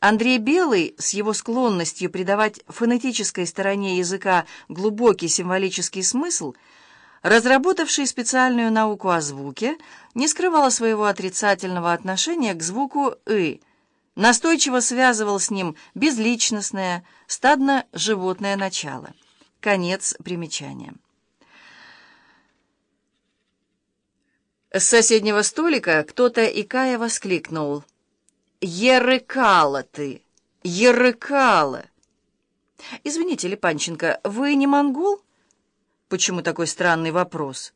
Андрей Белый с его склонностью придавать фонетической стороне языка глубокий символический смысл, разработавший специальную науку о звуке, не скрывал своего отрицательного отношения к звуку «ы», настойчиво связывал с ним безличностное, стадно-животное начало. Конец примечания. С соседнего столика кто-то икая воскликнул — «Ерыкала ты! Ерыкала!» «Извините, Липанченко, вы не монгол?» «Почему такой странный вопрос?»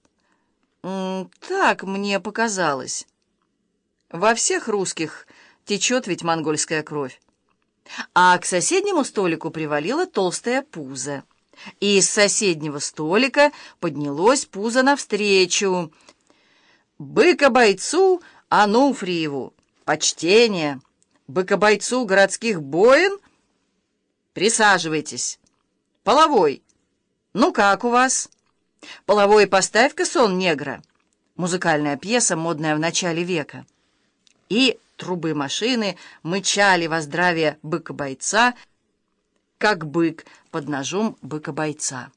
«Так мне показалось. Во всех русских течет ведь монгольская кровь». А к соседнему столику привалило толстое пузо. И из соседнего столика поднялось пузо навстречу. «Быка-бойцу Ануфриеву!» Почтение, быкобойцу городских боин? Присаживайтесь. Половой. Ну как у вас? Половой поставь-ка сон негра. Музыкальная пьеса, модная в начале века. И трубы машины мычали во здравие быка-бойца, как бык под ножом быка-бойца.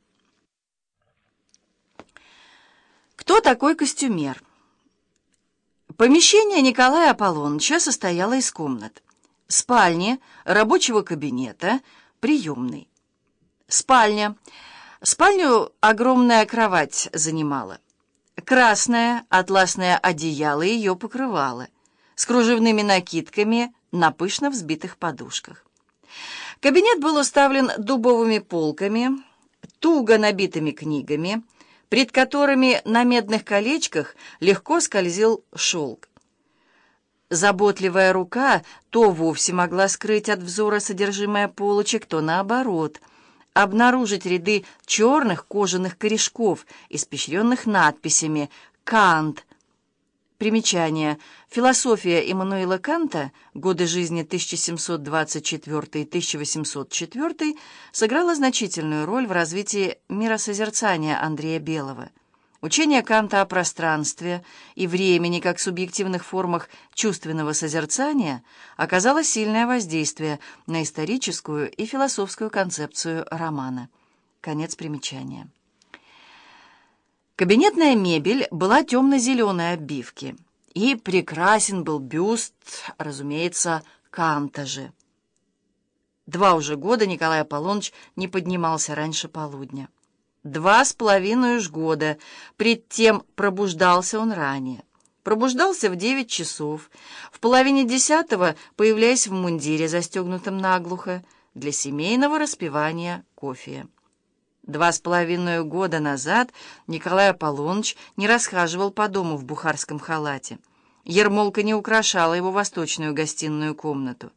Кто такой костюмер? Помещение Николая Аполлоныча состояло из комнат. Спальни, рабочего кабинета, приемной. Спальня. Спальню огромная кровать занимала. Красное атласное одеяло ее покрывало, с кружевными накидками на пышно взбитых подушках. Кабинет был уставлен дубовыми полками, туго набитыми книгами, пред которыми на медных колечках легко скользил шелк. Заботливая рука то вовсе могла скрыть от взора содержимое полочек, то наоборот, обнаружить ряды черных кожаных корешков, испещренных надписями «Кант», Примечание. Философия Иммануила Канта, годы жизни 1724-1804, сыграла значительную роль в развитии миросозерцания Андрея Белого. Учение Канта о пространстве и времени как субъективных формах чувственного созерцания оказало сильное воздействие на историческую и философскую концепцию романа. Конец примечания. Кабинетная мебель была темно-зеленой обивки, и прекрасен был бюст, разумеется, Канта же. Два уже года Николай Аполлоныч не поднимался раньше полудня. Два с половиной уж года, пред тем пробуждался он ранее. Пробуждался в девять часов, в половине десятого появляясь в мундире, застегнутом наглухо, для семейного распивания кофе. Два с половиной года назад Николай Аполлоныч не расхаживал по дому в бухарском халате. Ермолка не украшала его восточную гостиную комнату.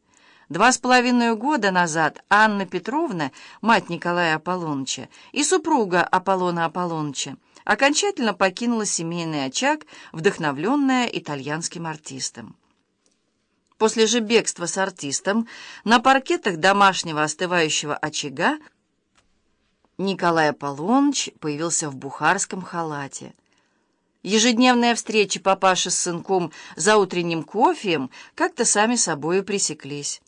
Два с половиной года назад Анна Петровна, мать Николая Аполлоныча и супруга Аполлона Аполлоныча, окончательно покинула семейный очаг, вдохновленная итальянским артистом. После же бегства с артистом на паркетах домашнего остывающего очага Николай Аполлоныч появился в бухарском халате. Ежедневные встречи папаши с сынком за утренним кофеем как-то сами собою пресеклись.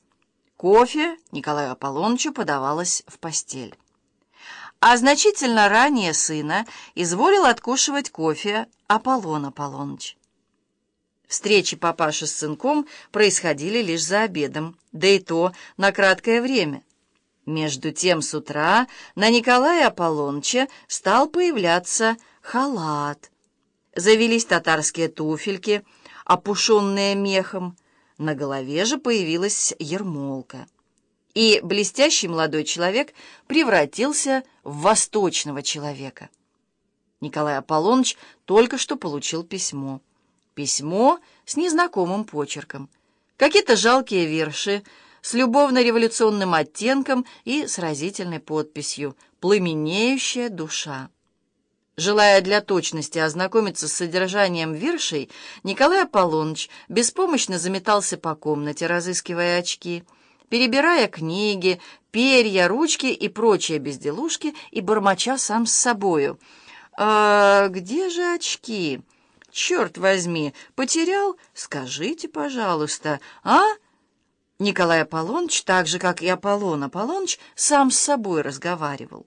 Кофе Николаю Аполлонычу подавалось в постель. А значительно ранее сына изволил откушивать кофе Аполлон Аполлоныч. Встречи папаши с сынком происходили лишь за обедом, да и то на краткое время — между тем с утра на Николая Аполлоныча стал появляться халат. Завелись татарские туфельки, опушенные мехом. На голове же появилась ермолка. И блестящий молодой человек превратился в восточного человека. Николай Аполлоныч только что получил письмо. Письмо с незнакомым почерком. Какие-то жалкие верши — с любовно-революционным оттенком и с разительной подписью «Пламенеющая душа». Желая для точности ознакомиться с содержанием виршей, Николай Аполлоныч беспомощно заметался по комнате, разыскивая очки, перебирая книги, перья, ручки и прочие безделушки и бормоча сам с собою. «А где же очки? Черт возьми, потерял? Скажите, пожалуйста, а?» Николай Аполлоныч, так же, как и Аполлон Аполлоныч, сам с собой разговаривал.